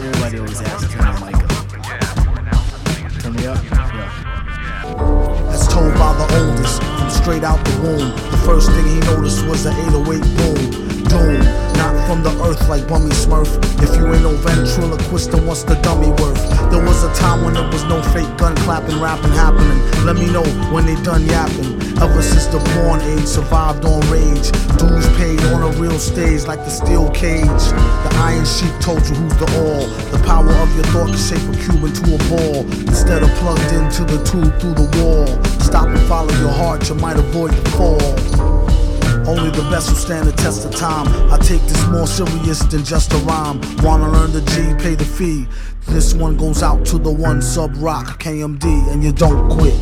Everybody always the mic up. Turn me up? Yeah. As told by the oldest, from straight out the womb. The first thing he noticed was the 808 boom. Doom, not from the earth like Bummy Smurf. If you ain't no ventriloquist, then what's the dummy worth? There was a time when there was no fake gun clapping, rapping happening. Let me know when they done yapping. Ever since the born age, survived on rage. Dues paid on a real stage like the steel cage. The iron sheik told you who's the all. The power of your thought can shape a cube into a ball. Instead of plugged into the tube through the wall. Stop and follow your heart, you might avoid the fall. Only the best will stand the test of time. I take this more serious than just a rhyme. Wanna learn the G, pay the fee. This one goes out to the one Subroc KMD, and you don't quit.